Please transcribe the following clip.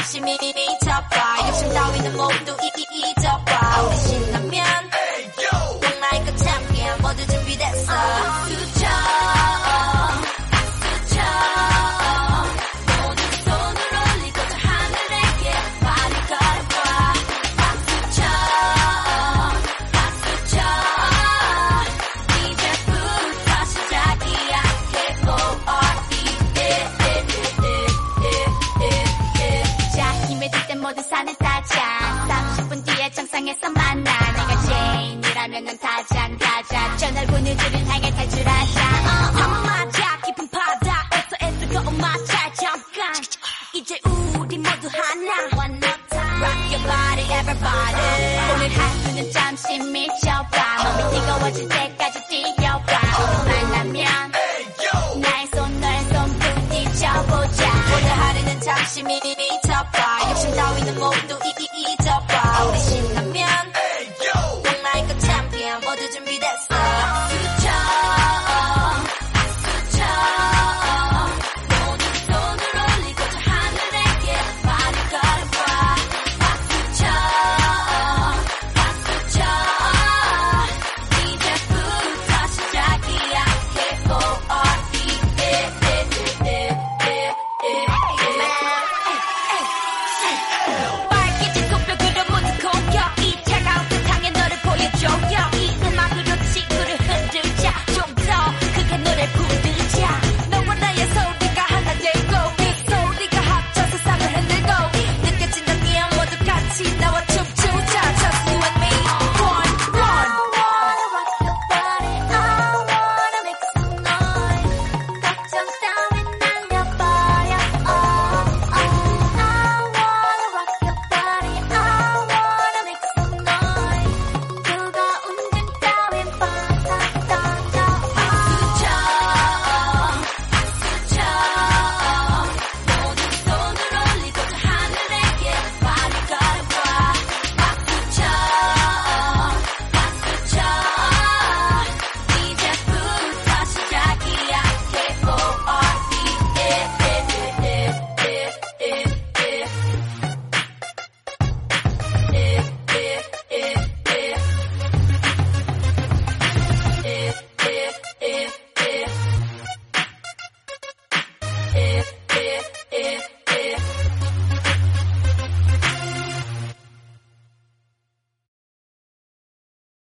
하루는 잠시 미쳐봐 욕심 따위는 모두 잊어 타자 30분 뒤에 정상에서 만나. 내가 제인이라면 넌 타잔 타자 저 넓은 우주를 향해 탈출하자. 한번 맞아 깊은 바다에서 애쓰고 마찰 잠깐. 이제 우리 모두 하나. One more time. Rock your body everybody. 오늘 하루는 잠시 미쳐봐. 몸이 뜨거워질 때 이미 잊어봐 욕심 따위는 모두 이, 이, 잊어봐 우리 신나면. 넌 나의 거 챔피언. 모두 준비됐어.